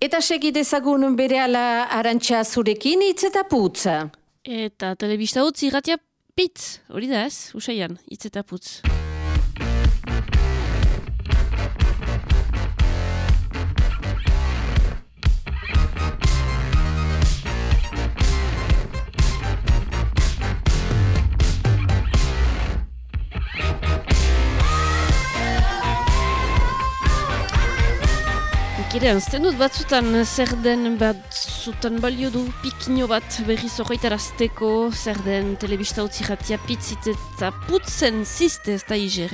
Eta segidezagun bere ala arantxa zurekin hitz eta putz. Eta telebista utzi gatia pitz, hori da ez, usaian, hitz eta putz. Kire, anzten dut batzutan zer den batzutan balio du pikino bat berriz horretarazteko zer den telebista utzi jatia pitzit eta putzen ziste ez da ize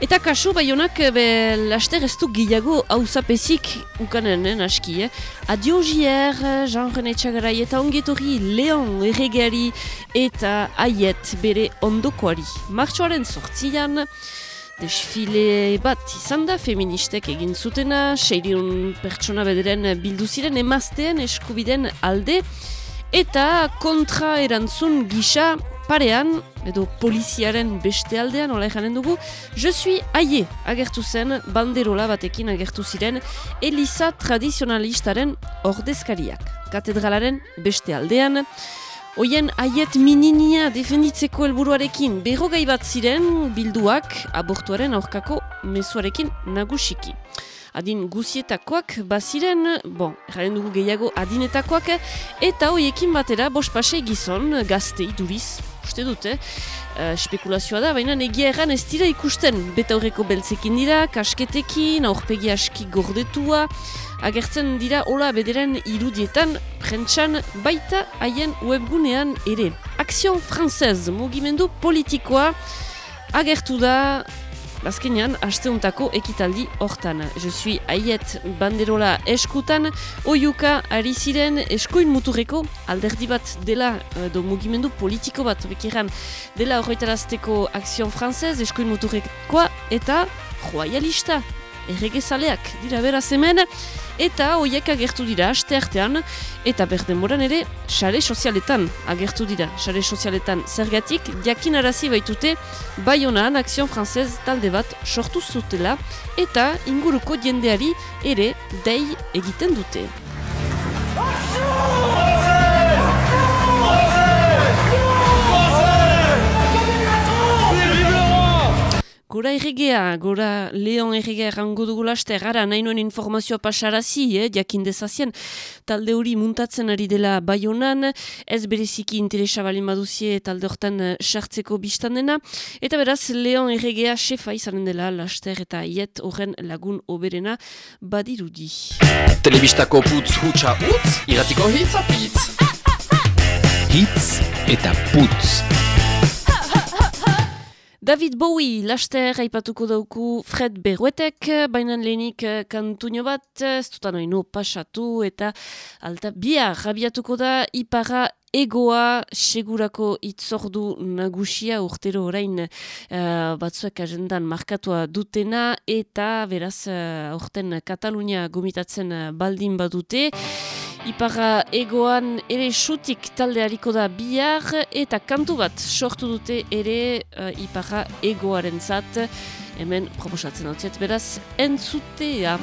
Eta kaso, bai honak, be, laster ez du gehiago hauzapezik ukanen, eh, aski, eh? Adio Jier, Jean-René Txagarai eta ongetori Leon erregeari eta aiet bere ondokoari. Martxoaren sortzian, desfile bat izan da, feministek egin zutena, seiriun pertsona bederen bildu ziren emazteen eskubiden alde, eta kontra erantzun gisa parean, edo poliziaren beste aldean, hola eganen dugu, je suis aie agertu zen, banderola batekin agertu ziren, Eliza tradizionalistaren ordezkariak. Katedralaren beste aldean, Oien aiet mininia defenditzeko helburuarekin berrogai bat ziren bilduak abortuaren aurkako mezuarekin nagusiki. Adin guzietakoak baziren, bon, jaren dugu gehiago adinetakoak, eta hoiekin batera bospasei gizon gaztei duriz, uste dute, uh, spekulazioa da, baina egia erran ez dira ikusten. Beta horreko beltzekin dira, kasketekin, aurpegi aski gordetua, agertzen dira hola bederen irudietan prentsan baita haien webgunean ere. Akzion franzez mugimendu politikoa agertu da Bazkenean, asteuntako ekitaldi hortan. Je suis aiet banderola eskutan, oiuka ari ziren eskuin muturreko alderdi bat dela, do mugimendu politiko bat, bekeran, dela horretarazteko akzion franzez, eskuin muturrekoa eta royalista. Erregezaleak dira beraz hemen, eta hoiek agertu dira aste artean, eta berden moran ere, sare sozialetan agertu dira. Sare sozialetan zergatik, diakin arazi baitute, bai honan akzion franzez talde bat sortu zutela, eta inguruko jendeari ere dei egiten dute. Gora erregea, gora leon erregea errango dugu laste, gara nahi nuen informazioa pasarazi, eh, jakin dezazien, talde hori muntatzen ari dela baionan, ez bereziki interesa balin baduzie talde hortan eh, sartzeko biztan dena, eta beraz leon erregea sefa izanen dela laster eta iet horren lagun oberena badirudi. Telebistako putz hutsa utz, iratiko hitz apitz. Hitz eta putz. David Bowie, laster aipatuko dauku Fred Berruetek, bainan lehenik eh, kantuño bat, ez dutan oino pasatu eta alta bia rabiatuko da ipara egoa segurako itzordu nagusia urtero orain uh, batzuek agendan markatua dutena eta beraz uh, urten Katalunia gomitatzen baldin badute. Iparra egoan ere sutik talde hariko da bihar eta kantu bat sortu dute ere uh, Iparra egoaren zat. Hemen proposatzen hau beraz entzutea.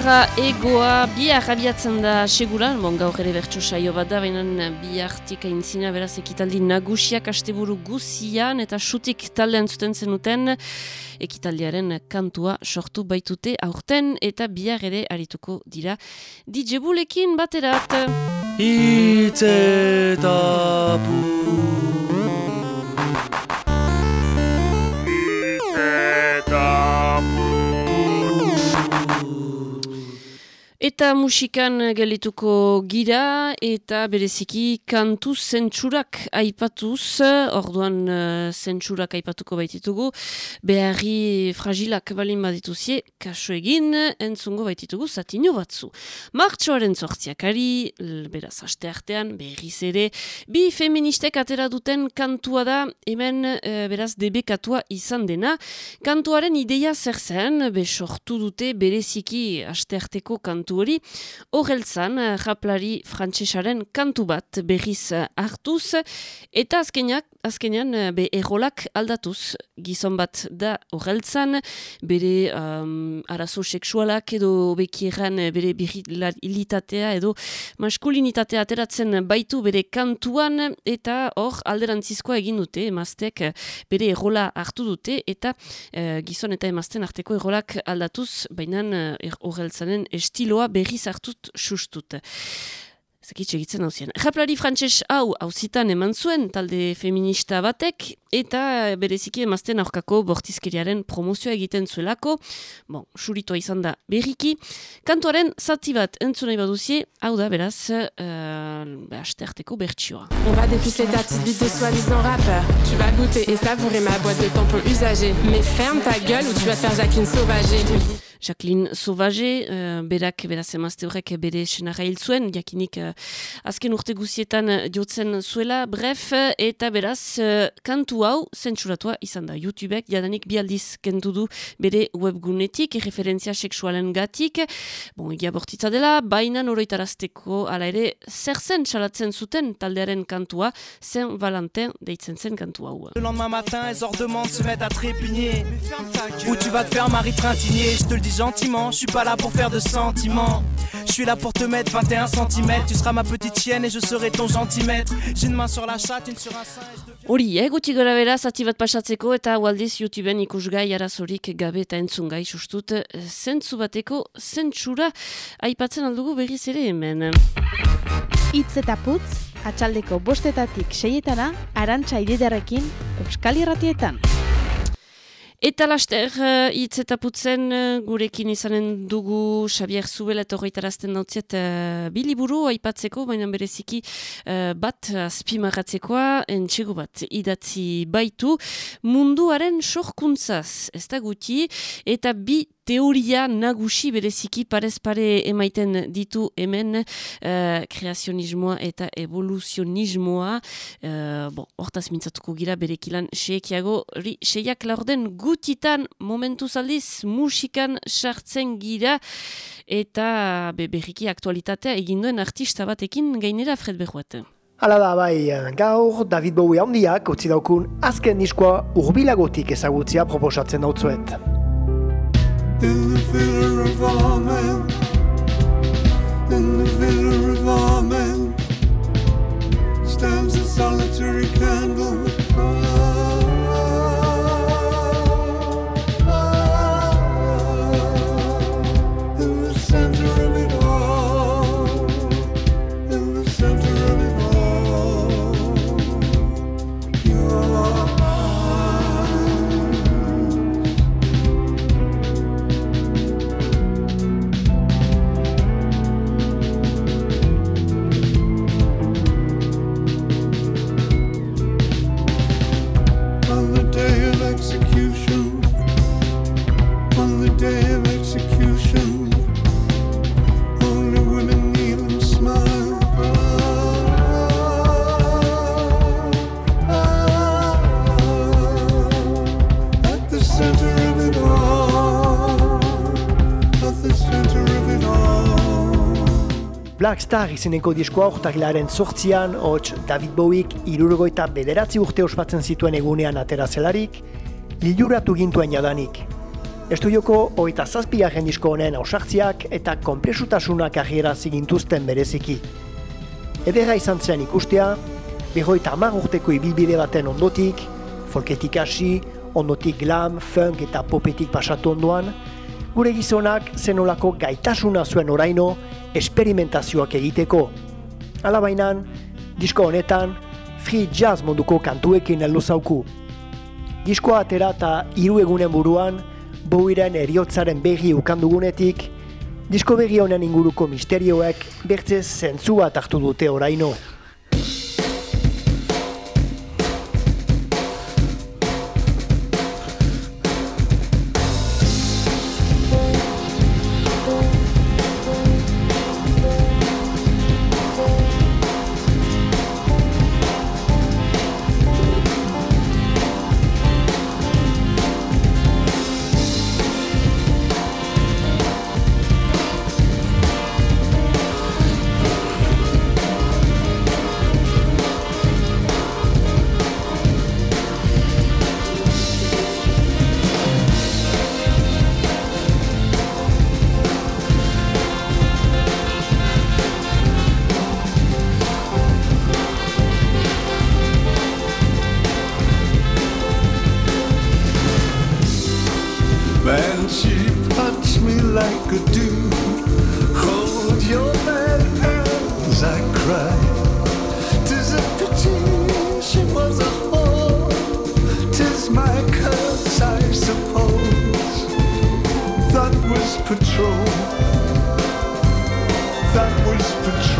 Sahara egoa bihar abiatzen da seguran, bon gaur ere bertso saio bat da, baina bihartik aintzina beraz ekitaldi nagusiak asteburu guzian eta sutik taldean zuten zenuten ekitaldiaren kantua sortu baitute aurten eta bihar ere arituko dira DJ baterat. Itzetapu Eta musikan gelituko gira eta bereziki kantu zentsurak aipatuz, orduan uh, zentsurak aipatuko baititugu, beharri fragilak balin badituzie, kaso egin, entzungo baititugu zatino batzu. Martxoaren sortziakari, beraz aste artean, berriz ere, bi feministek atera duten kantua da, hemen uh, beraz debekatua izan dena. Kantuaren ideia zer zen, besortu dute bereziki aste arteko kantu kantu hori, horreltzan, japlari frantsesaren kantu bat berriz hartuz, eta azkenak, azkenean be errolak aldatuz, gizon bat da horreltzan, bere um, arazo seksualak edo bekieran bere birilitatea edo maskulinitatea ateratzen baitu bere kantuan, eta hor alderantzizkoa egin dute, emaztek bere errola hartu dute, eta uh, gizon eta emazten arteko errolak aldatuz, baina horreltzanen estiloa berriz hartut sustut. Zekitxe egitzen hau zien. Japlari frantses hau hauzitan eman zuen talde feminista batek eta bereziki emazten aurkako bortizkeriaren promozioa egiten zuelako. Bon, suritoa izan da berriki. Kantuaren zati bat entzunai baduzie, hau da beraz, uh, asterteko bertsioa. On va dépuceler ta petite bite de soi-disant rappeur. Tu vas goûter et savourer ma boîte de tampons usagée. Mais ferme ta gueule ou tu vas faire Jacqueline Sauvager. Jacqueline Sauvage, uh, berak, beraz emazte horrek bere senara hil zuen, jakinik uh, azken urte guzietan zuela, bref, eta beraz, uh, kantu hau zentsuratua izan da. YouTubek jadanik bialdiz kentu du bere webgunetik, referentzia seksualen gatik, bon, egia bortitza dela, baina noroitarazteko ala ere, zer zen txalatzen zuten taldearen kantua, zen valentin deitzen zen kantu hau. Le lendemain matin, elles ordemment se mettent à trépigner. Où tu vas te faire Marie Trintigner, je te le dis gentiment, je suis pas là pour faire de sentiments. Je suis là pour te mettre 21 cm, tu seras ma petite chienne et je serai ton gentilmaître. J'ai une main sur la chatte, une sur un sein. Hori, eh, guti gara bera, zati bat pasatzeko eta waldiz YouTubeen ikusgai arazorik gabe eta entzungai sustut zentzu bateko zentsura aipatzen aldugu berriz ere hemen. Itz eta putz, atxaldeko bostetatik seietana, arantxa ididarekin, Euskal Irratietan. Eta laster, uh, hitz eta putzen uh, gurekin izanen dugu Xabier Zubel eta horretarazten dautziet uh, biliburu aipatzeko, baina bereziki uh, bat azpimarratzekoa, entxego bat idatzi baitu, munduaren sorkuntzaz, ez da guti, eta bi teoria nagusi bereziki parez pare emaiten ditu hemen uh, kreazionismoa eta evoluzionismoa uh, bon, hortaz mintzatuko gira berekilan seekiago seiak laurden gutitan momentu zaldiz musikan sartzen gira eta be, berriki aktualitatea eginduen artista batekin gainera Fred Berruet. Hala da, bai, gaur David Bowie handiak utzi daukun azken diskoa urbilagotik ezagutzia proposatzen dautzuet. In the filler of all men, in the filler of all men, stands a solitary candle. Black Star izeneko diskoa urtarrilaren sortzian, hots David Bowiek irurogoita bederatzi urte ospatzen zituen egunean atera zelarik, liluratu gintuen jadanik. Estudioko hogeita zazpigarren disko honen ausartziak eta konplexutasunak agiera zigintuzten bereziki. Edera izan zen ikustea, berroita hamar urteko ibilbide baten ondotik, folketik hasi, ondotik glam, funk eta popetik pasatu ondoan, gure gizonak zenolako gaitasuna zuen oraino esperimentazioak egiteko. Alabainan, disko honetan, free jazz moduko kantuekin heldu zauku. Diskoa atera eta hiru egunen buruan, Bowiren eriotzaren berri ukandugunetik, disko berri honen inguruko misterioek bertzez zentzu bat hartu dute oraino. the truth.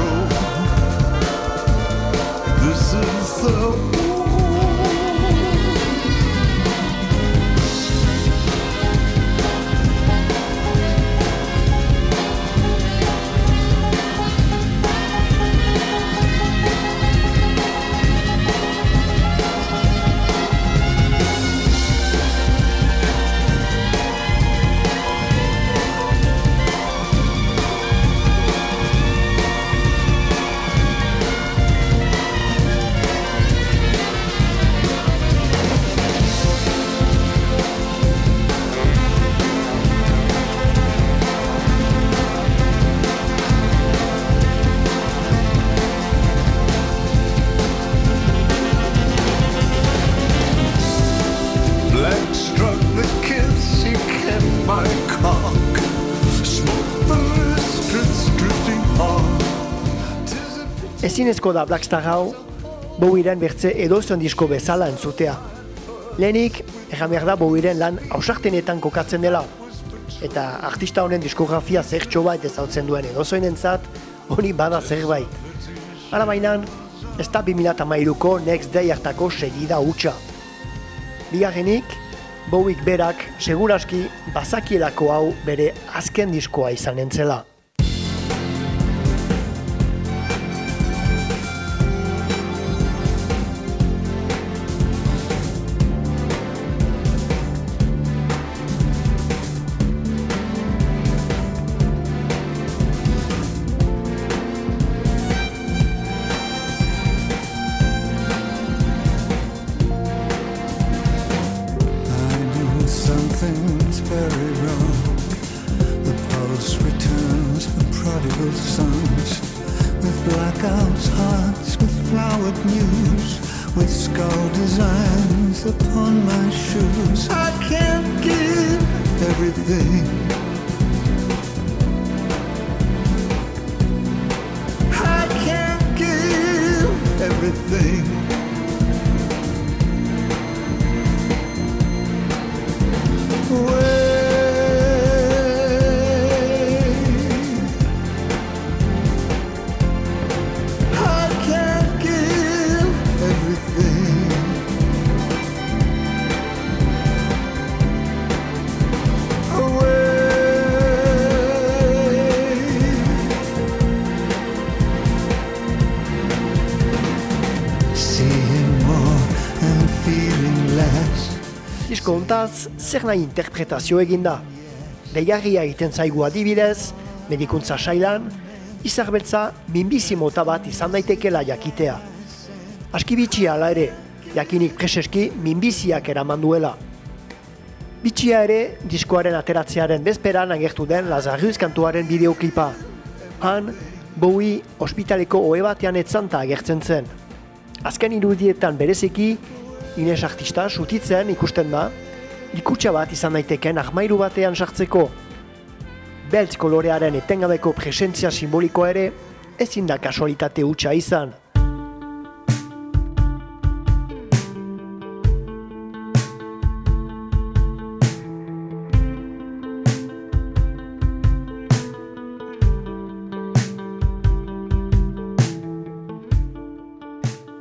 Ezinezko da Blackstar hau, Bowiren bertze edozen disko bezala entzutea. Lehenik, behar da Bowiren lan ausartenetan kokatzen dela. Eta artista honen diskografia zertxo bat ezautzen duen edozoinentzat, hori bada zerbait. Hala bainan, ez da 2008ko Next Day hartako segida hutsa. Bigarrenik, Bowiek berak seguraski bazakielako hau bere azken diskoa izan entzela. Hontaz, zer nahi interpretazio eginda. Deigarria egiten zaigu adibidez, medikuntza sailan, izarbetza minbizi mota bat izan daitekela jakitea. Aski bitxia ala ere, jakinik preseski minbiziak eraman duela. Bitxia ere, diskoaren ateratzearen bezperan agertu den Lazarus kantuaren bideoklipa. Han, Bowie ospitaleko ohe batean etzanta agertzen zen. Azken irudietan bereziki, Ines artista sutitzen ikusten da, ikutsa bat izan daiteken ahmairu batean sartzeko. Beltz kolorearen etengabeko presentzia simbolikoa ere, ezin da kasualitate hutsa izan.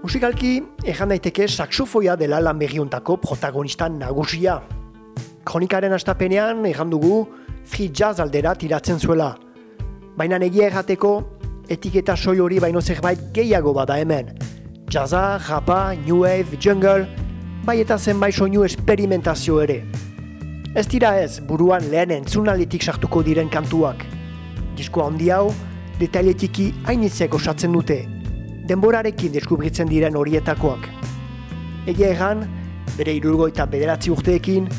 Musikalki, ejan daiteke saxofoia dela lan berriuntako protagonista nagusia. Kronikaren astapenean, ejan dugu, free jazz aldera tiratzen zuela. Baina egia errateko, etiketa soil hori baino zerbait gehiago bada hemen. Jazza, rapa, new wave, jungle, bai eta zenbait soinu esperimentazio ere. Ez dira ez, buruan lehen entzunaletik sartuko diren kantuak. Disko handi hau, detailetiki hainitzek osatzen dute, denborarekin deskubritzen diren horietakoak. Egia egan, bere irurgoita bederatzi urteekin,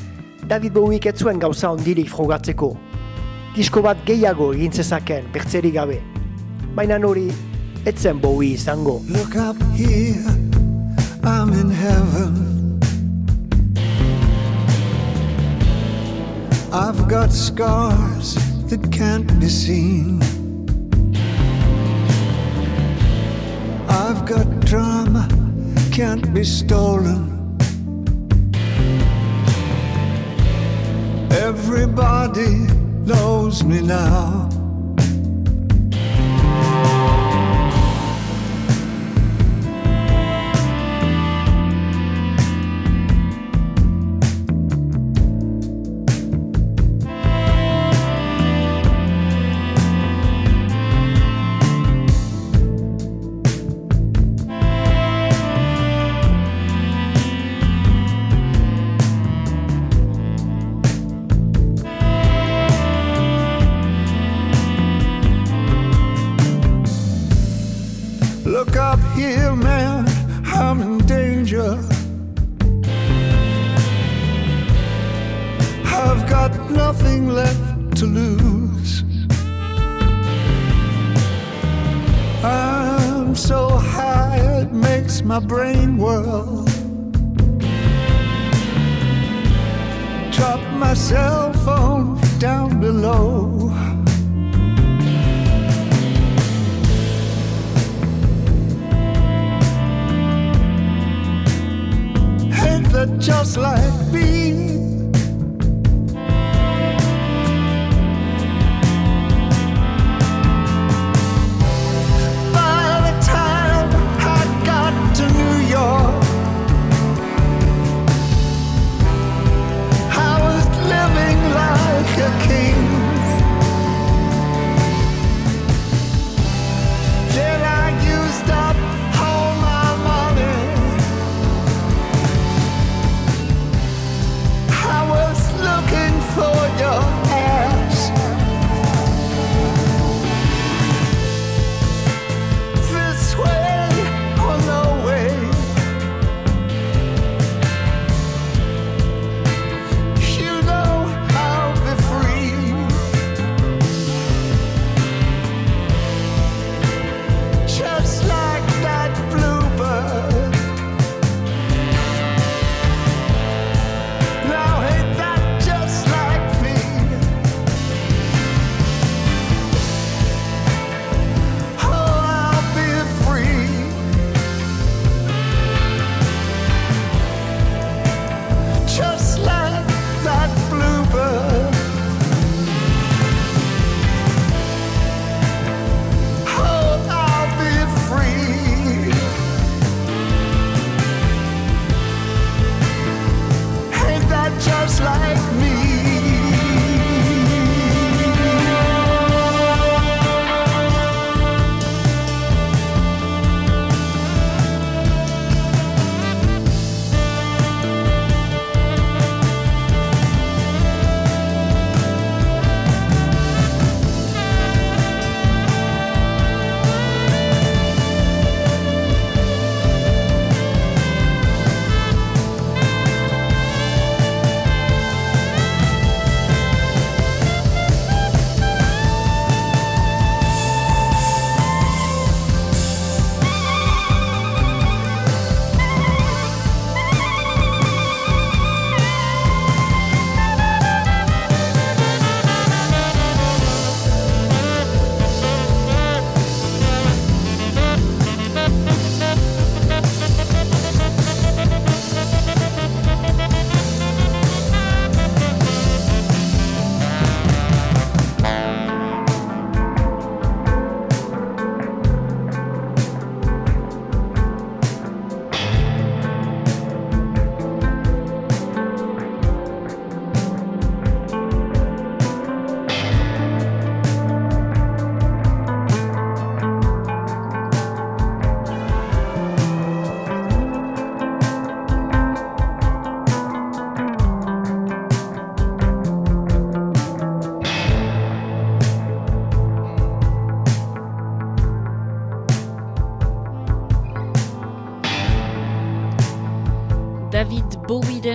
David Bowiek ez zuen gauza ondirik frogatzeko. Disko bat gehiago egin zezaken, bertzerik gabe. Baina hori, ez zen Bowie izango. Look up here, I'm in heaven. I've got scars that can't be seen. I've got drama, can't be stolen. Everybody knows me now.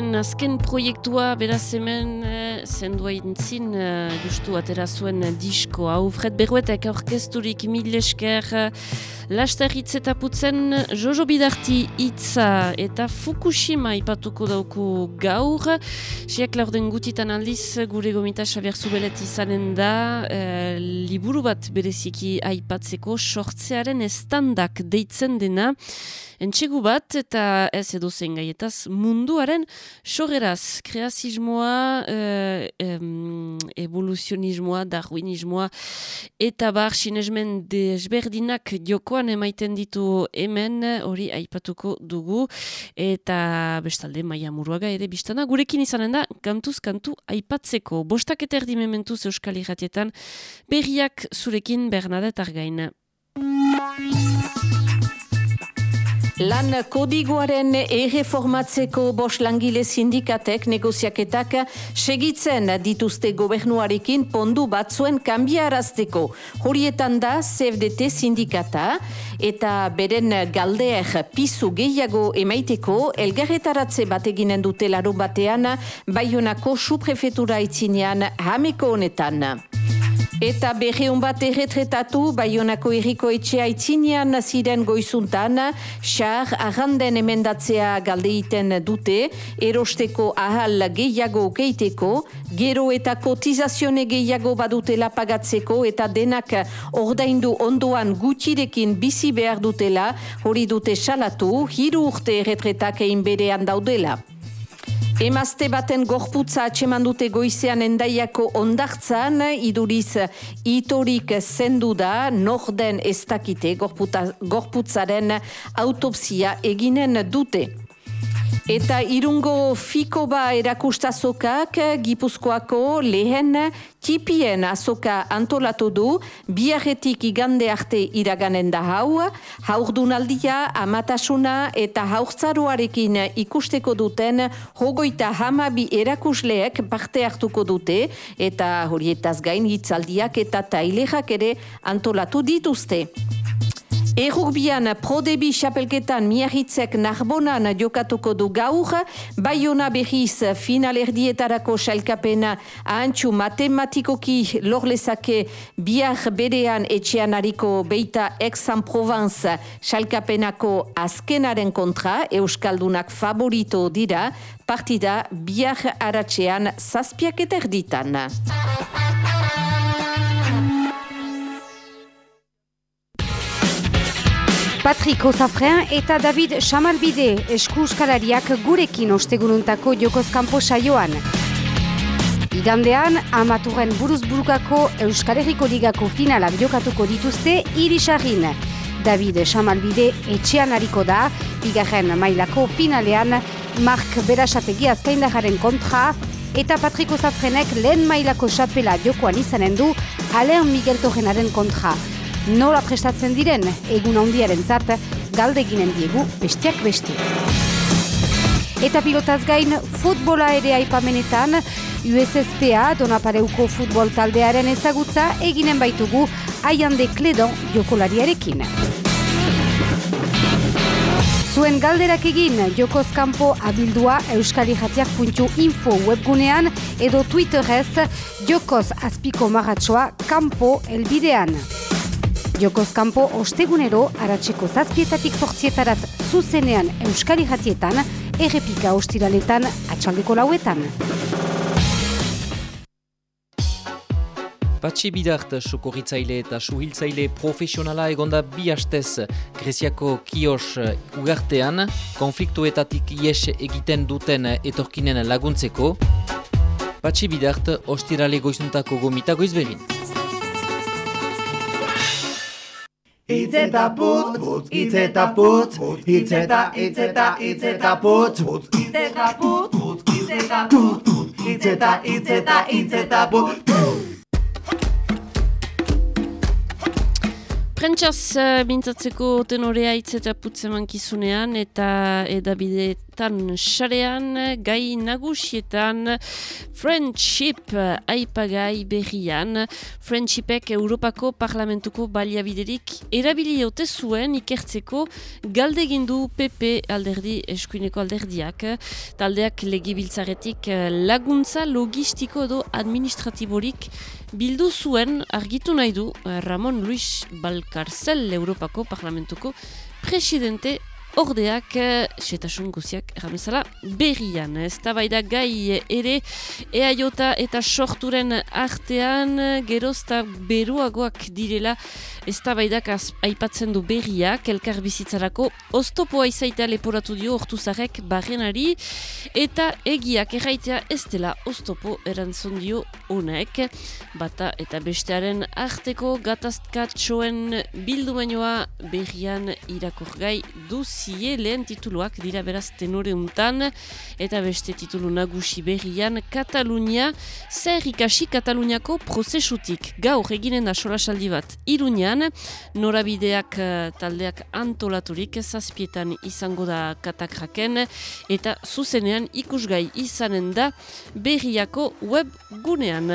Bowieren azken proiektua beraz hemen uh, zendua intzin uh, justu atera zuen disko. Hau Fred Berruetek orkesturik mil esker Laster hitz eta putzen Jojo Bidarti hitza eta Fukushima ipatuko dauku gaur. Siak laurden gutitan aldiz gure gomita Xabier Zubelet izanen da uh, liburu bat bereziki aipatzeko sortzearen estandak deitzen dena. Entxegu bat eta ez edo zen gaietaz munduaren sogeraz, kreazismoa, e, evoluzionismoa, darwinismoa eta bar sinesmen desberdinak jokoan emaiten ditu hemen hori aipatuko dugu eta bestalde maia muruaga ere biztana gurekin izanen da kantuz kantu aipatzeko. Bostak eta erdi mementuz euskal irratietan berriak zurekin Bernadette Argain. Lan kodigoaren erreformatzeko bos langile sindikatek negoziaketak segitzen dituzte gobernuarekin pondu batzuen kanbiarazteko. Horietan da CFDT sindikata eta beren galdeer pizu gehiago emaiteko elgarretaratze bat eginen dute larun batean baionako suprefetura itzinean hameko honetan. Eta berreun bat erretretatu, Baionako erriko etxea itzinean ziren goizuntan, xar arranden emendatzea galdeiten dute, erosteko ahal gehiago keiteko, gero eta kotizazione gehiago badutela pagatzeko, eta denak ordaindu ondoan gutxirekin bizi behar dutela, hori dute salatu, hiru urte erretretak egin berean daudela. Emazte baten gorputza atseman dute goizean endaiako ondartzan, iduriz itorik zendu da, norden ez dakite gorputzaren autopsia eginen dute. Eta irungo fiko ba erakustazokak Gipuzkoako lehen tipien azoka antolatu du biarretik igande arte iraganen da hau, haurdunaldia, amatasuna eta haurtzaruarekin ikusteko duten hogoita hamabi erakusleek parte hartuko dute eta horietaz gain hitzaldiak eta tailerak ere antolatu dituzte. Errugbian prodebi xapelketan miahitzek narbonan jokatuko du gaur, baiona behiz finalerdietarako xalkapena ahantxu matematikoki lorlezake biar berean etxean hariko beita Aix-en-Provence xalkapenako azkenaren kontra, Euskaldunak favorito dira, partida biar aratxean zazpiak eterditan. Patrick Osafrean eta David Chamalbide esku euskalariak gurekin ostegununtako jokozkampo saioan. Igandean, amaturen buruzburukako Euskal Herriko Ligako finala jokatuko dituzte irisarrin. David Chamalbide etxean hariko da, bigarren mailako finalean, Mark Berasategi azkaindajaren kontra, eta Patrick Osafrenek lehen mailako xapela jokoan izanen du, Alain Miguel Torrenaren kontra nola prestatzen diren egun handiaren zart galdeginen diegu bestiak beste. Eta pilotaz gain futbola ere aipamenetan USSPA Donapareuko futbol taldearen ezagutza eginen baitugu aian de kledon jokolariarekin. Zuen galderak egin Jokoz Kampo abildua euskalijatiak.info webgunean edo Twitterez Jokoz azpiko maratsoa Kampo elbidean. Jokoz Kampo ostegunero aratzeko zazpietatik zortzietarat zuzenean euskali jatietan, errepika ostiraletan atxaldeko lauetan. Patxi bidart sokorritzaile eta suhiltzaile profesionala egonda bi hastez Greziako kios ugartean, konfliktuetatik ies egiten duten etorkinen laguntzeko. Patxi bidart ostirale goizuntako gomita goizberin. Itz eta putz, putz, itz eta putz, itz eta, itz eta, itz eta putz, putz, itz eta putz, putz, itz eta putz, itz eta, itz eta, itz eta putz, Prentxaz uh, mintzatzeko tenorea itz eta putz eman kizunean eta edabide sozialetan sarean, gai nagusietan, Friendship aipagai berrian, Friendshipek Europako Parlamentuko baliabiderik erabili ote zuen ikertzeko galdegindu PP alderdi eskuineko alderdiak, taldeak legibiltzaretik laguntza logistiko edo administratiborik bildu zuen argitu nahi du Ramon Luis Balcarcel Europako Parlamentuko presidente ordeak setasun guziak erramezala berrian. Ez da gai ere eaiota eta sorturen artean gerozta beruagoak direla ez da aipatzen du berriak elkar bizitzarako oztopoa izaita leporatu dio hortuzarek barrenari eta egiak erraitea ez dela oztopo erantzun dio honek bata eta bestearen arteko gatazkatxoen bildu bainoa berrian irakorgai duz zie lehen tituluak dira beraz tenore untan eta beste titulu nagusi berrian Katalunia. Zer ikasi Kataluniako prozesutik? Gaur eginen da solasaldi bat. Iruñan norabideak eh, taldeak antolaturik zazpietan izango da katakraken eta zuzenean ikusgai izanen da berriako web gunean.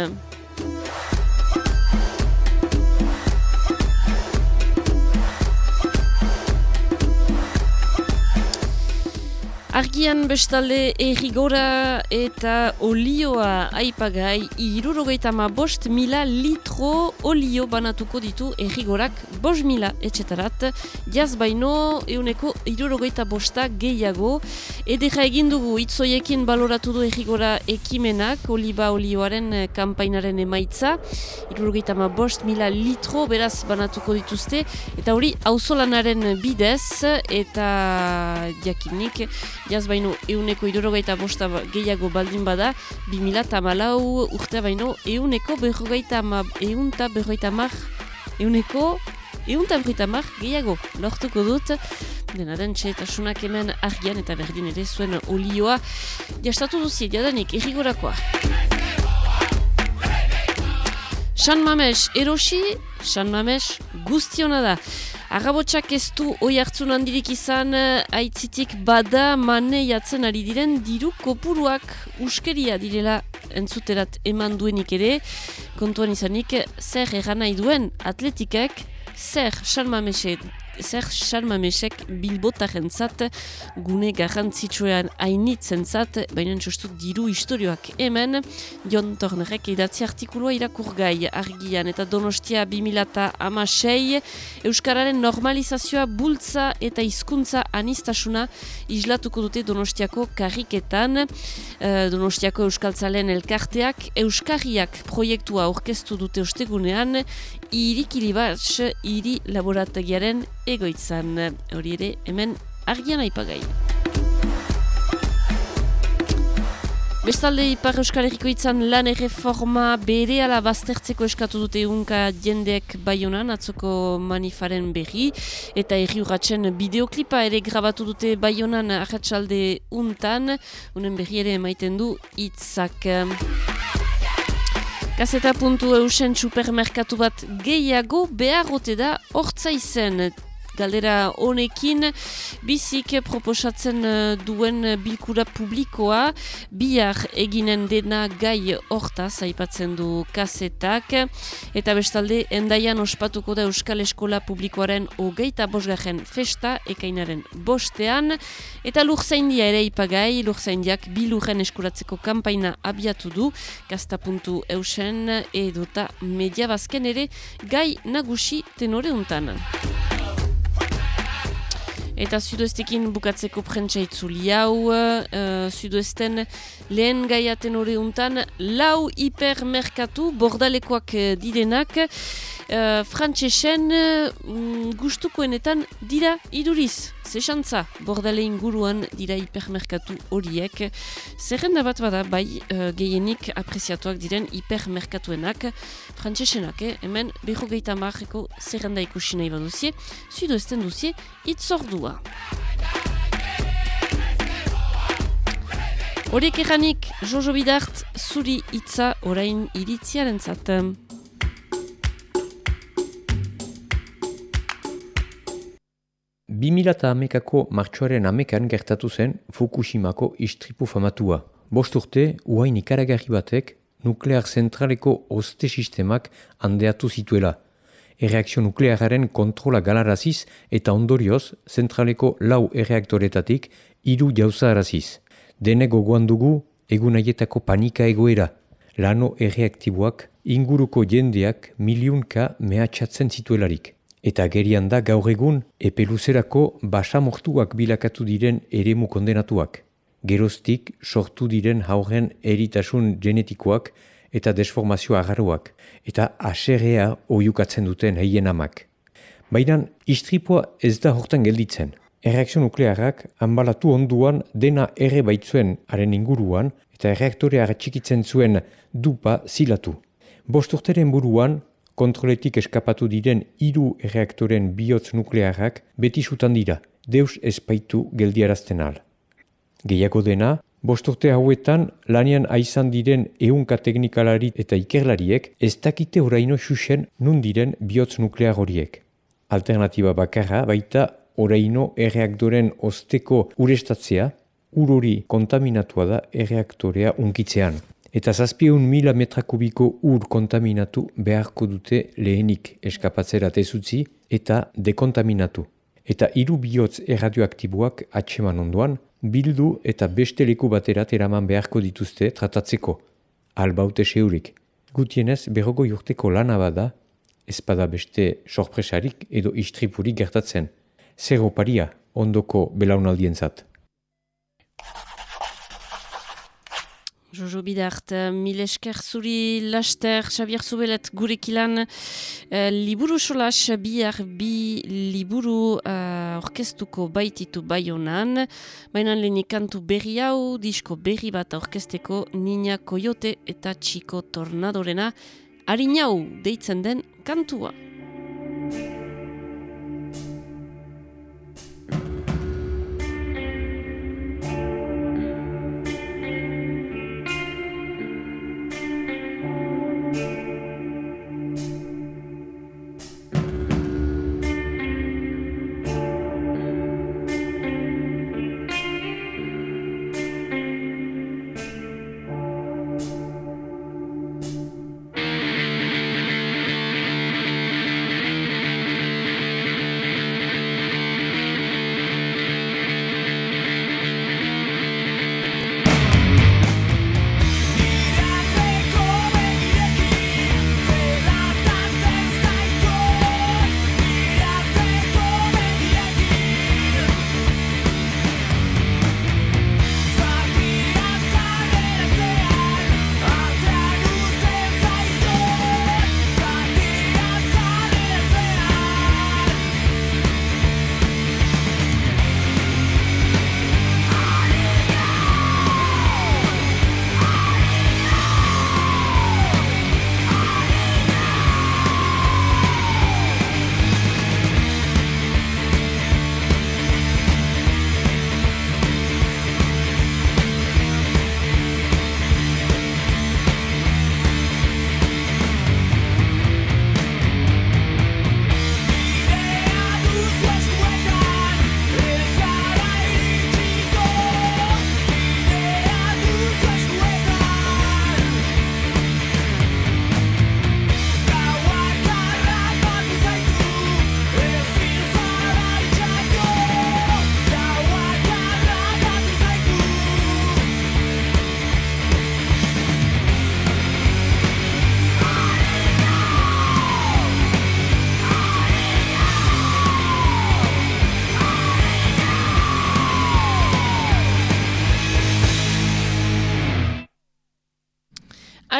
Argian bestalde errigora eta olioa aipagai irurogeita ma bost mila litro olio banatuko ditu errigorak bost mila etxetarat jaz baino euneko irurogeita bosta gehiago. Edera egin dugu itzoiekin baloratu du errigora ekimenak oliba olioaren kampainaren emaitza. Irurogeita ma bost mila litro beraz banatuko dituzte. Eta hori auzolanaren bidez eta jakinik jaz baino euneko irurogeita bosta ba- gehiago baldin bada, 2000 eta malau urte baino euneko berrogeita ma, eunta berrogeita mar, euneko eunta berrogeita mar gehiago lortuko dut, dena den txetasunak hemen argian eta berdin ere zuen olioa, jastatu duzi, jadanik, errigorakoa. San Mames erosi, San Mames guztiona da. Agabotsak ez du oi hartzun handirik izan aitzitik bada mane jatzen ari diren diru kopuruak uskeria direla entzuterat eman duenik ere. Kontuan izanik zer egan nahi duen atletikek, zer salmameset zer xarmamesek bilbotaren zat, gune garrantzitsuean hainitzen zat, baina justu diru historioak hemen, Jon Tornerek idatzi artikulua irakurgai argian eta donostia 2006 Euskararen normalizazioa bultza eta hizkuntza anistasuna islatuko dute donostiako karriketan, uh, donostiako euskaltzalen elkarteak, euskarriak proiektua orkestu dute ostegunean, irikilibats, iri laboratagiaren egoitzan hori ere hemen argian aipagai. Bestalde Ipar Euskal Herriko itzan lan erreforma bere ala baztertzeko eskatu dute unka jendeek baionan atzoko manifaren berri eta erri urratzen bideoklipa ere grabatu dute baionan ahatsalde untan unen berri ere emaiten du itzak. Gazeta puntu eusen supermerkatu bat gehiago beharrote da hortza izen galdera honekin bizik proposatzen eh, duen bilkura publikoa. Bihar eginen dena gai hortaz aipatzen du kasetak eta bestalde endaian ospatuko da Euskal Eskola Publikoaren hogeita bosgarren festa ekainaren bostean. Eta lur zaindia ere ipagai lur zaindiak bilurren eskuratzeko kampaina abiatu du gaztapuntu eusen edota media bazken ere gai nagusi tenore untan. Eta sudoestekin bukatzeko prentsa itzuli hau, uh, sudoesten lehen gaiaten hori untan, lau hipermerkatu bordalekoak uh, direnak, uh, frantsesen uh, gustukoenetan dira iduriz. Zesantza, bordale inguruan dira hipermerkatu horiek. Zerrenda bat bada, bai, uh, gehienik apreziatuak diren hipermerkatuenak, frantsesenak, eh? hemen beho gehieta marreko zerrenda ikusi nahi baduzie, zuido esten duzie, itzordua. Horiek eranik, Jojo Bidart, zuri hitza orain iritziaren zaten. 2008ako martxoaren amekan gertatu zen Fukushimako istripu famatua. Bost urte, uain ikaragarri batek nuklear zentraleko oste sistemak handeatu zituela. Erreakzio nukleararen kontrola galaraziz eta ondorioz zentraleko lau erreaktoretatik hiru jauza araziz. Dene gogoan dugu egun aietako panika egoera. Lano erreaktiboak inguruko jendeak miliunka mehatxatzen zituelarik. Eta gerian da gaur egun epeluzerako basamortuak bilakatu diren eremu kondenatuak. Geroztik sortu diren hauren eritasun genetikoak eta desformazio agarroak, eta aserrea oiukatzen duten heien amak. Baina istripua ez da hortan gelditzen. Erreakzio nuklearrak hanbalatu onduan dena erre baitzuen haren inguruan eta erreaktorea txikitzen zuen dupa zilatu. Bosturteren buruan, kontroletik eskapatu diren hiru erreaktoren bihotz nuklearrak beti sutan dira, deus espaitu geldiarazten al. Gehiago dena, bosturte hauetan lanian aizan diren ehunka teknikalari eta ikerlariek ez dakite oraino xuxen nun diren bihotz nuklear horiek. Alternatiba bakarra baita oraino erreaktoren osteko urestatzea, urori kontaminatua da erreaktorea unkitzean. Eta zazpieun mila metrakubiko ur kontaminatu beharko dute lehenik eskapatzerat ezutzi eta dekontaminatu. Eta hiru bihotz erradioaktiboak atseman ondoan, bildu eta beste leku baterat eraman beharko dituzte tratatzeko. Albaute seurik. Gutienez, berrogo jurteko lana bada, ezpada beste sorpresarik edo istripurik gertatzen. Zer oparia ondoko belaunaldien zat. Jojo Bidart, mil esker zuri laster, Xabier Zubelet gurekilan uh, liburu solas bihar bi liburu uh, orkestuko baititu bai honan, baina lehenik kantu berri hau, disko berri bat orkesteko Nina Koyote eta Txiko Tornadorena, harinau deitzen den kantua.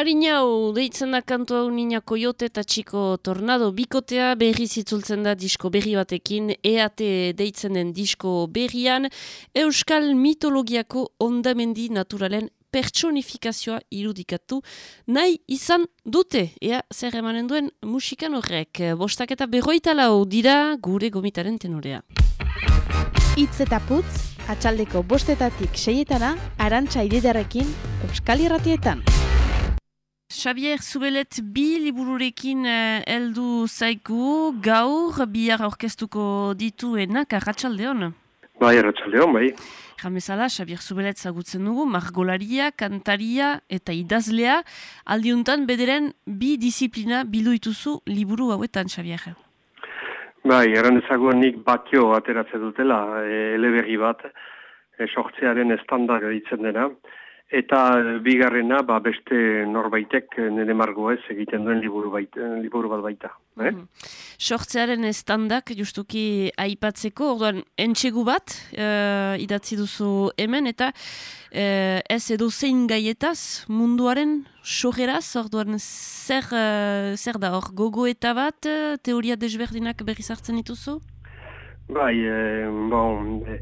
Harinau, deitzen da kantu hau nina koyote eta txiko tornado bikotea berri zitzultzen da disko berri batekin, EAT deitzen den disko berrian, Euskal mitologiako ondamendi naturalen pertsonifikazioa irudikatu nahi izan dute, ea zer emanen duen musikan horrek. Bostak eta berroita lau dira gure gomitaren tenorea. Itz eta putz, atxaldeko bostetatik seietana, arantxa ididarekin, Euskal irratietan. Xavier Zubelet bi libururekin eh, heldu zaiku gaur bihar aurkeztuko dituenak arratsaldeon. Bai, arratsaldeon, bai. Jamezala, Xavier Zubelet zagutzen dugu, margolaria, kantaria eta idazlea, aldiuntan bederen bi disiplina bildu dituzu liburu hauetan, Xavier. Bai, eran ezagun nik batio ateratzen dutela, e, eleberri bat, e, sortzearen estandar ditzen dena, eta e, bigarrena ba, beste norbaitek e, nire margo ez egiten duen liburu, bait, e, liburu bat baita. Eh? Mm Sortzearen estandak justuki aipatzeko, orduan, entxegu bat uh, idatzi duzu hemen, eta uh, ez edo zein gaietaz munduaren sogeraz, orduan, zer, uh, zer da hor, gogo eta bat, teoria desberdinak berriz hartzen dituzu? Bai, eh, bon, eh,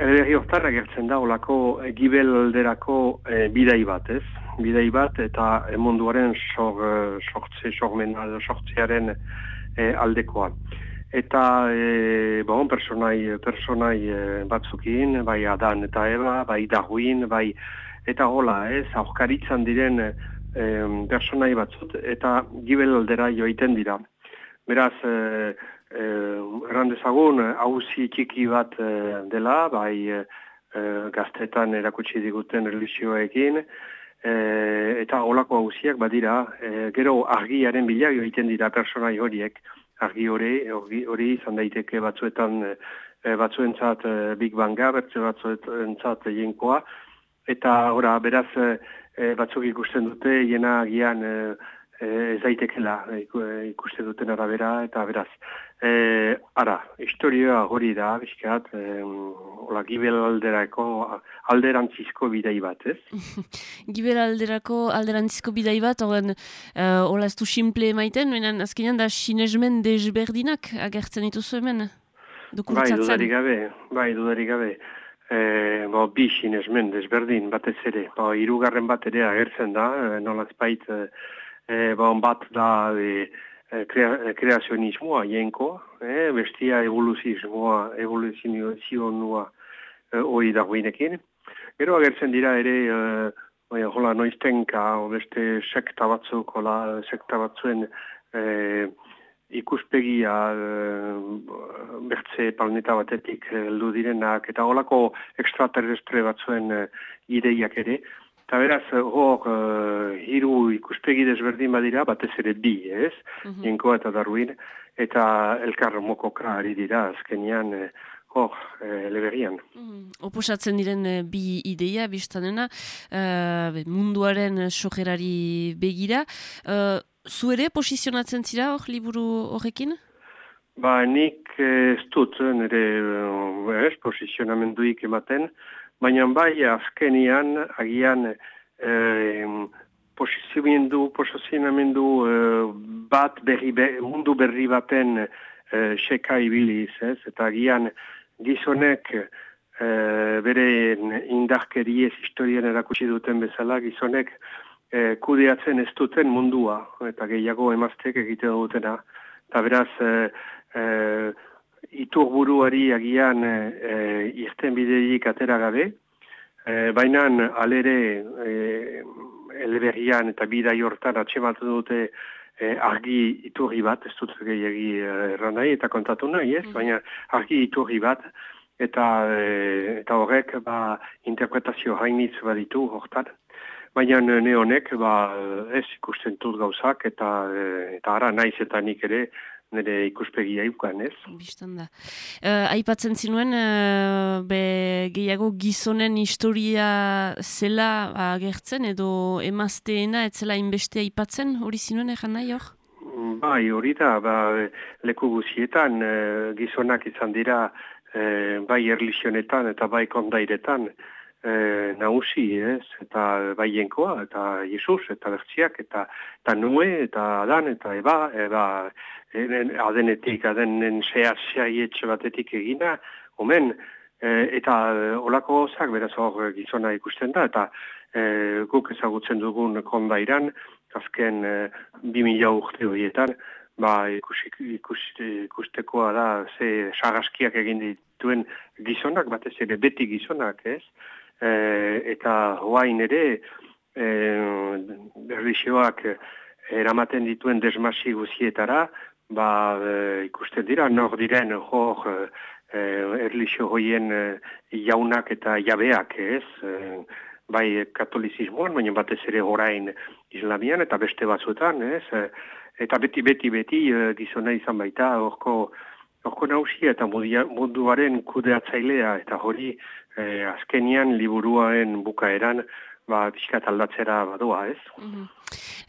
Ederri hortan agertzen da, olako e, gibel alderako e, bidai bat, ez? Bidai bat eta e, munduaren sor, sortze, sormena, sortzearen e, aldekoa. Eta, e, bon, personai, personai e, batzukin, bai Adan eta Eva, bai Darwin, bai, eta hola, ez? Aurkaritzan diren e, personai batzut, eta gibel aldera joiten dira. Beraz, e, eh, errandezagun, hauzi txiki bat eh, dela, bai eh, gaztetan erakutsi diguten religioekin, eh, eta olako hauziak badira, eh, gero argiaren bila egiten dira personai horiek, argi hori, hori izan daiteke batzuetan eh, batzuentzat eh, Big Banga, bertze batzuentzat jenkoa, eta ora, beraz eh, batzuk ikusten dute, jena agian eh, ez daitekela ikusten duten arabera, eta beraz, E, ara, historioa hori da, bizkat, e, ola, gibel alderako alderantzizko bidei bat, ez? gibel alderako alderantzizko bidei bat, horren, uh, ola ez du simple maiten, menen azkenean da sinesmen desberdinak agertzen dituzu hemen? Bai, dudarik gabe, bai, dudarik gabe. E, bo, bi sinesmen desberdin batez ere, bo, irugarren bat ere agertzen da, e, nolaz bait, e, bo, bat da, e, Eh, krea, eh, kreazionismoa jenko, eh, bestia evoluzismoa, evoluzionua eh, hori dagoenekin. Gero agertzen dira ere, eh, hola, noiztenka, beste sekta batzuk, hola, sekta batzuen eh, ikuspegia eh, bertze planeta batetik heldu direnak, eta holako extraterrestre batzuen eh, ideiak ere, Eta beraz, hor, uh, hiru ikuspegi desberdin badira, batez ere bi, ez? Mm -hmm. eta Darwin, eta elkar mokoka ari dira, azkenian, eh, hor, eh, leberian. Mm. Oposatzen diren eh, bi ideia, biztanena, uh, munduaren sogerari begira. Uh, zu ere posizionatzen zira hor, liburu horrekin? Ba, nik ez dut, nire, ez, posizionamenduik ematen, baina bai azkenian agian eh, posizionamendu, posizionamendu eh, bat berri, mundu berri baten eh, seka ibiliz, ez? eta agian gizonek eh, bere indarkeriez historian erakutsi duten bezala, gizonek eh, kudeatzen ez duten mundua, eta gehiago emaztek egite dutena, eta beraz, eh, eh, iturburuari agian e, irten bideik atera gabe, e, baina alere e, eleberrian eta bidai hortan atxematu dute e, argi iturri bat, ez dut gehiagi erran nahi eta kontatu nahi, ez? Mm. baina argi iturri bat, eta, e, eta horrek ba, interpretazio hainitz baditu hortan. Baina ne honek ba, ez ikusten dut gauzak eta, eta ara naiz eta nik ere nire ikuspegia iukan, ez? Bistan da. Uh, aipatzen zinuen, uh, be gehiago gizonen historia zela agertzen edo emazteena etzela inbeste aipatzen, hori zinuen egan nahi hor? Bai, hori da, ba, leku guzietan uh, gizonak izan dira uh, bai erlizionetan eta bai kondairetan, e, nausi, ez, eta baienkoa, eta Jesus, eta bertziak, eta, eta nue, eta adan, eta eba, eba, enen, adenetik, adenen sea etxe batetik egina, omen, e, eta olako zak, beraz hor gizona ikusten da, eta e, guk ezagutzen dugun kondairan, azken e, bi mila urte horietan, ba, ikusik, ikus, ikustekoa da, ze sagaskiak egin dituen gizonak, batez ere beti gizonak, ez? E, eta hoain ere e, erlixioak eramaten dituen desmasi guzietara, ba, e, ikusten dira, nor diren hor e, erlixio hoien e, jaunak eta jabeak, ez? E, bai katolizismoan, baina batez ere orain islamian eta beste batzuetan, ez? E, eta beti, beti, beti e, gizona izan baita, horko Horko nausia eta munduaren kudeatzailea eta hori eh, azkenian liburuaren bukaeran ba, pixkat aldatzera badoa, ez? Mm -hmm.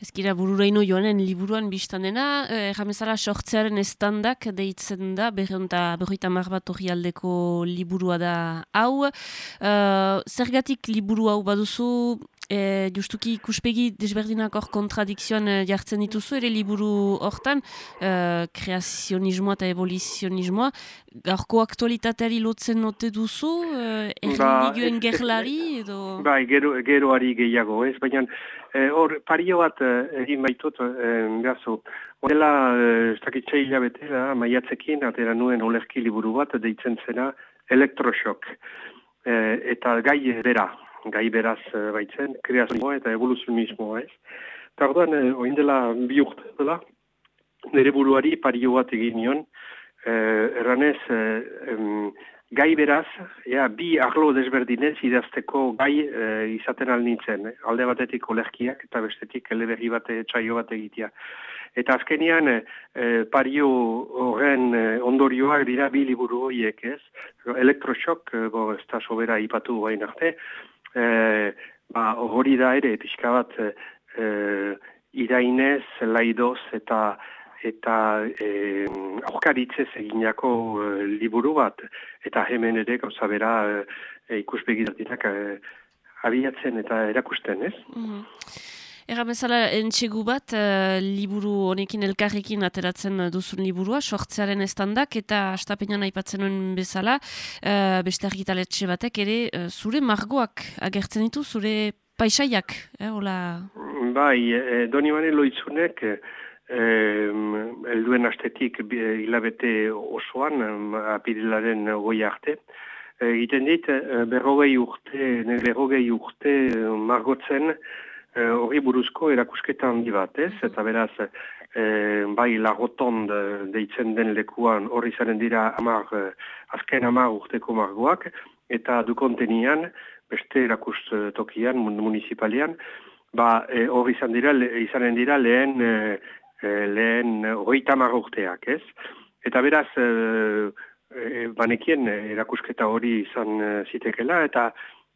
Ezkira bururaino joanen liburuan biztan dena, eh, jamezala sortzearen estandak deitzen da, berreunta berroita marbat hori aldeko liburua da hau. Uh, zergatik liburu hau baduzu, e, justuki ikuspegi desberdinak hor kontradikzioan e, jartzen dituzu, ere liburu hortan, e, kreazionismoa eta evoluzionismoa, gaurko aktualitateari lotzen note duzu, e, ba, gerlari, edo... Bai, gero, geroari gehiago, ez, baina hor, pario bat egin baitut, e, gazo, horrela, ez dakitxe hilabetera, maiatzekin, atera nuen olerki liburu bat, deitzen zena, elektroshok. E, eta gai bera, gai beraz uh, baitzen, kreazioa eta evoluzionismoa ez. Eta orduan, uh, oin dela bi urte dela, nire buruari pario bat egin nion, uh, erranez, uh, gai beraz, ea, bi arlo desberdinez idazteko gai uh, izaten alnintzen, eh? alde batetik olerkiak eta bestetik eleberri bat txaio bat egitea. Eta azkenian, e, pario horren ondorioak dira bi liburu horiek, ez? Elektroshok, e, bo, ez da sobera ipatu bain arte, e, ba, hori da ere, pixka bat, e, irainez, laidoz eta eta e, aurkaritzez eginako e, liburu bat, eta hemen ere gauza bera e, ikuspegitatinak e, abiatzen eta erakusten, ez? Mm Erra bezala, entxegu bat, uh, liburu honekin elkarrekin ateratzen duzun liburua, sortzearen estandak, eta astapenean aipatzen nuen bezala, uh, beste argitaletxe batek, ere, uh, zure margoak agertzen ditu, zure paisaiak, eh, hola? Bai, e, doni bane loitzunek, elduen astetik hilabete osoan, apirilaren goi arte, egiten dit, berrogei urte, berrogei urte margotzen, Eh, hori buruzko erakusketa handi bat, ez? Mhm. Eta beraz, e, bai lagoton de, deitzen den lekuan hori zaren dira amar, eh, azken amar urteko margoak, eta du kontenian, beste erakust tokian, municipalian, ba, hori izan dira, le, izanen dira lehen, e, lehen tamar urteak, ez? Eta beraz, e, banekien erakusketa hori izan zitekela, eta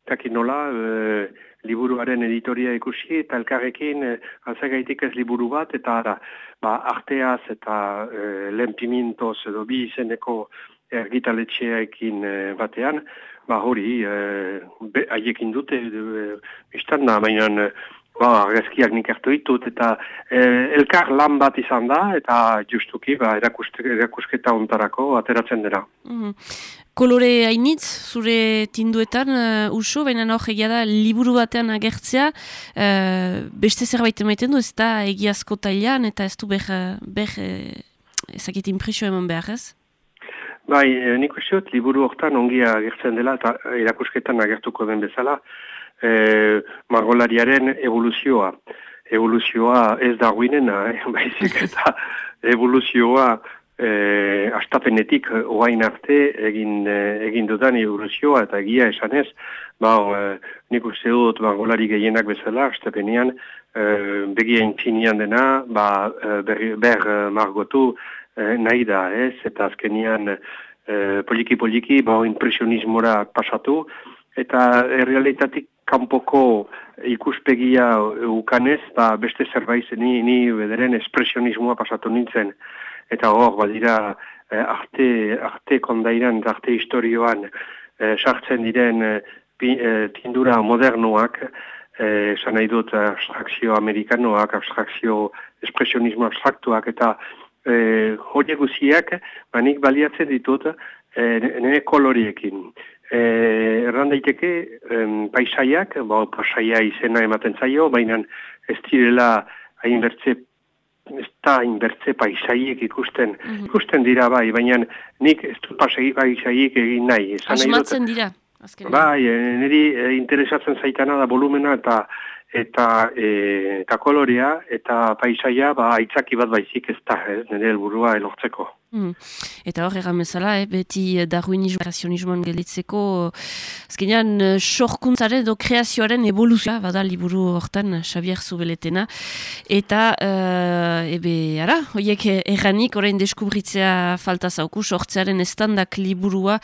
Taki nola, e, liburuaren editoria ikusi, eta elkarrekin e, alzagaitik ez liburu bat, eta ara, ba, arteaz eta e, lehen edo bi izeneko ergitaletxeaekin e, batean, ba hori, e, haiekin dute, e, biztan da, baina ba, argazkiak nik hartu ditut, eta e, elkar lan bat izan da, eta justuki, ba, erakusketa ontarako ateratzen dira. Mm Kolore hainitz, zure tinduetan, uh, uso, baina hor egia da, liburu batean agertzea, uh, beste zerbait emaiten du, ez da egiazko tailan, eta ez du ber, ber ezakit impresio eman behar ez? Bai, nik usteot, liburu hortan ongia agertzen dela, eta erakusketan agertuko den bezala, e, margolariaren evoluzioa. Evoluzioa ez da guinena, eh? baizik eta evoluzioa e, astapenetik oain arte egin, e, egin dudan evoluzioa eta egia esanez, ba, e, nik uste dut margolari gehienak bezala, astapenean, e, begien txinian dena, ba, ber, ber margotu e, nahi da, ez? Eta azkenian poliki-poliki, ba, impresionismora pasatu, eta errealitatik kanpoko ikuspegia ukanez, ba, beste zerbait ni, ni bederen espresionismoa pasatu nintzen. Eta hor, badira, eh, arte, arte kondairan, arte historioan, eh, sartzen diren eh, eh tindura modernoak, eh, esan nahi dut abstrakzio amerikanoak, abstrakzio espresionismo abstraktuak, eta eh, horiek guziak, banik baliatzen ditut, eh, nire koloriekin. Eh, erran daiteke, paisaiak, ba, pasaia izena ematen zaio, baina ez direla hainbertze ez da hainbertze paisaiek ikusten, mhm. ikusten dira bai, baina nik ez dut paisaiek egin nahi. Asmatzen dira. Bai, eh, niri eh, interesatzen zaitana da volumena eta eta e, eta kolorea eta paisaia ba aitzaki bat baizik ez da, ez, nire helburua elortzeko. Mm. Eta hor egan bezala, eh, beti darwinismo, kreazionismoan gelitzeko, azkenean eh, sorkuntzaren edo kreazioaren evoluzioa, bada liburu hortan Xavier Zubeletena, eta uh, ebe, ara, horiek erranik orain deskubritzea falta zauku, sortzearen estandak liburua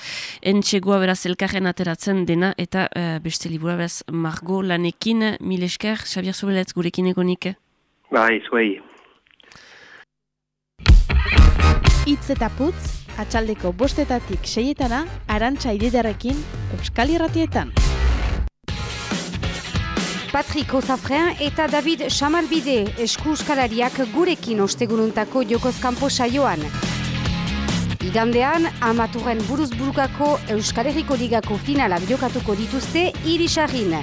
entxegoa beraz elkarren ateratzen dena, eta uh, beste liburua beraz Margo lanekin, mil esker, Xavier Zubelet gurekin egonik. Bai, zuei. Itz eta putz, atxaldeko bostetatik seietana, arantxa ididarekin, Euskal Irratietan. Patrik Ozafrean eta David Chamalbide esku euskalariak gurekin ostegununtako jokozkampo saioan. Igandean, amaturen buruz burukako Euskal Herriko Ligako finalak jokatuko dituzte irisarrin.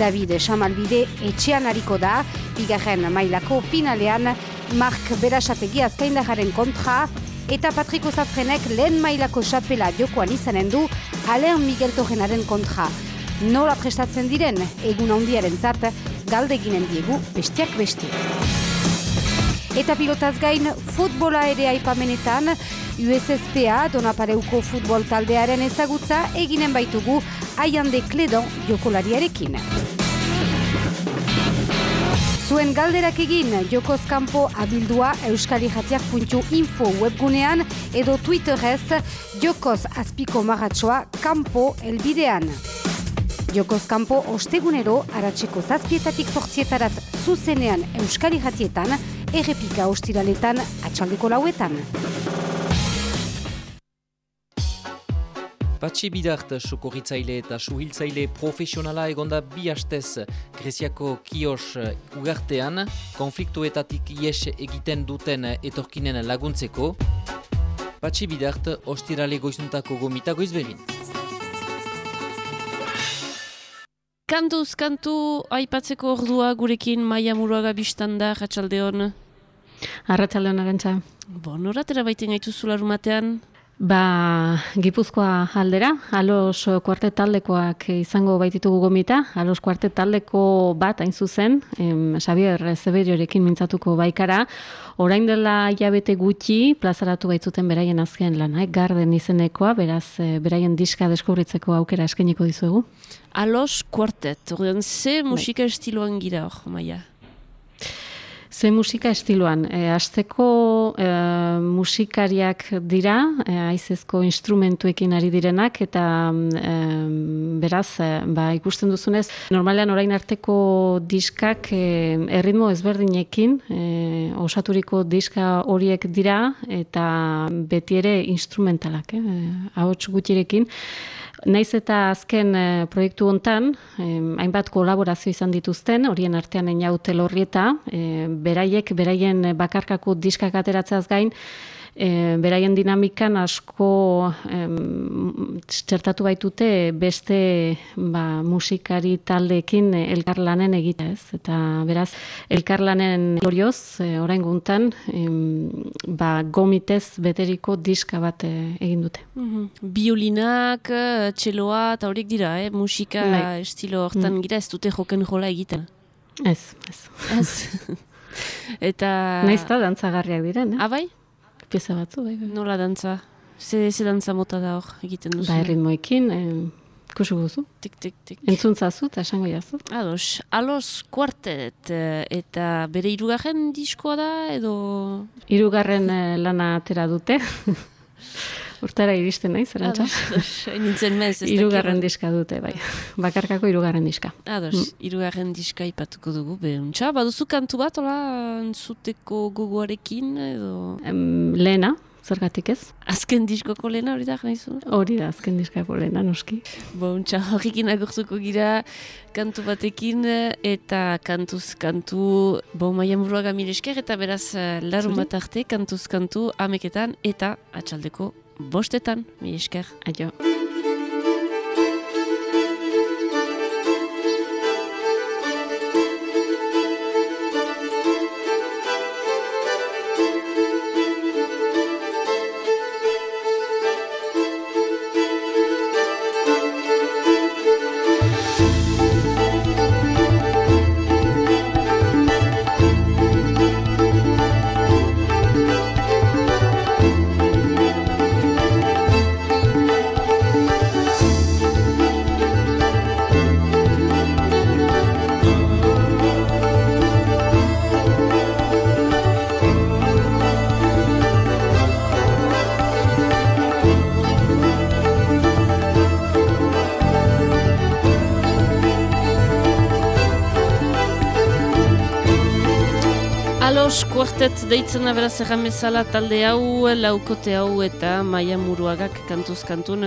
David Chamalbide etxean hariko da, bigarren mailako finalean, Mark Berasategi azkaindajaren kontra, eta Patriko Zafrenek lehen mailako xapela jokoan izanen du Alain Miguel Torrenaren kontra. Nola prestatzen diren, egun handiaren zart, galdeginen diegu bestiak beste. Eta pilotaz gain, futbola ere aipamenetan, USSPA, Donapareuko futbol taldearen ezagutza, eginen baitugu aian de Kledon jokolariarekin. Zuen galderak egin Jokoz Kampo abildua euskalihatiak.info webgunean edo Twitterez Jokoz azpiko maratsoa Kampo elbidean. Jokoz Kampo ostegunero aratzeko zazpietatik zortzietarat zuzenean euskalihатietan errepika ostiraletan atxaldeko lauetan. Patxi bidart sokorritzaile eta suhiltzaile profesionala egonda bi hastez Greziako kios ugartean, konfliktuetatik ies egiten duten etorkinen laguntzeko. Patxi bidart ostirale goizuntako gomita goizberin. Kantuz, kantu, aipatzeko ordua gurekin maia muruaga biztanda, ratxalde hon? Arratxalde hon, arantxa. Bon, horatera baiten gaitu zularumatean? Ba, Gipuzkoa aldera, alos kuartet taldekoak izango baititugu gomita, alos kuartet taldeko bat hain zuzen, em, Xavier Zeberiorekin mintzatuko baikara, orain dela jabete gutxi plazaratu baitzuten beraien azken lana, eh? garden izenekoa, beraz, e, beraien diska deskubritzeko aukera eskeniko dizuegu. Alos kuartet, ordean, ze bai. musika estiloan gira hor, maia? Ze musika estiloan? E, azteko e, musikariak dira, e, aizezko instrumentuekin ari direnak, eta beraz, e, ba, ikusten duzunez, normalean orain arteko diskak e, erritmo ezberdinekin, osaturiko diska horiek dira, eta beti ere instrumentalak, eh, ahots gutxirekin. Naiz eta azken e, proiektu hontan, e, hainbat kolaborazio izan dituzten, horien artean enia telorrieta, e, beraiek, beraien bakarkako diskak ateratzeaz gain, e, beraien dinamikan asko em, txertatu baitute beste ba, musikari taldeekin elkarlanen egita ez. Eta beraz, elkarlanen glorioz, e, orain guntan, em, ba, gomitez beteriko diska bat e, egin dute. Mhm. Biolinak, eh, txeloa, eta horiek dira, eh? musika Bai. estilo hortan Mm. gira, ez dute joken jola egiten. Ez, ez. Ez. eta... Naiz da dantzagarriak diren, eh? Abai? Pieza batzu, bai, bai. Nola dantza? Ze, ze dantza mota da hor egiten duzu? Ba, erritmoekin, eh, kusu guzu. Tik, tik, tik. Entzuntzazu eta esango jazu. Ados, alos kuartet, eh, eta bere irugarren diskoa da, edo... Hirugarren eh, lana atera dute. Urtara iristen naiz, erantza. Ados, nintzen mez, ez Hirugarren diska dute, bai. Bakarkako hirugarren diska. Ados, Mm. irugarren diska ipatuko dugu, behuntza. Baduzu kantu bat, hola, entzuteko gogoarekin, edo... Em, lehena, zergatik ez? Azken diskoko lehena hori da, nahizu? Hori da, azken diskako lehena, noski. Bontxa, horrekin agurtuko gira kantu batekin eta kantuz kantu bon maia muruaga mil esker eta beraz larun bat arte kantuz kantu ameketan eta atxaldeko bostetan mil esker. Aio. Da beraz erramezala talde hau, laukote hau eta maia muruagak kantuz kantun.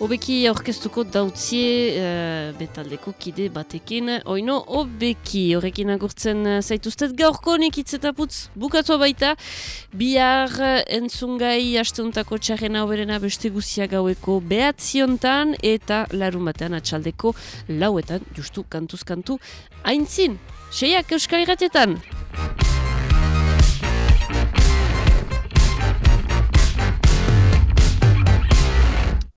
Obeki aurkeztuko dautzie uh, betaldeko kide batekin. Oino, obeki horrekin agurtzen zaituztet gaurko nik itzetaputz bukatu baita. Bihar entzungai asteuntako txarrena oberena beste guzia gaueko behatziontan eta larun batean atxaldeko lauetan justu kantuz kantu. Aintzin, seiak euskal irratietan!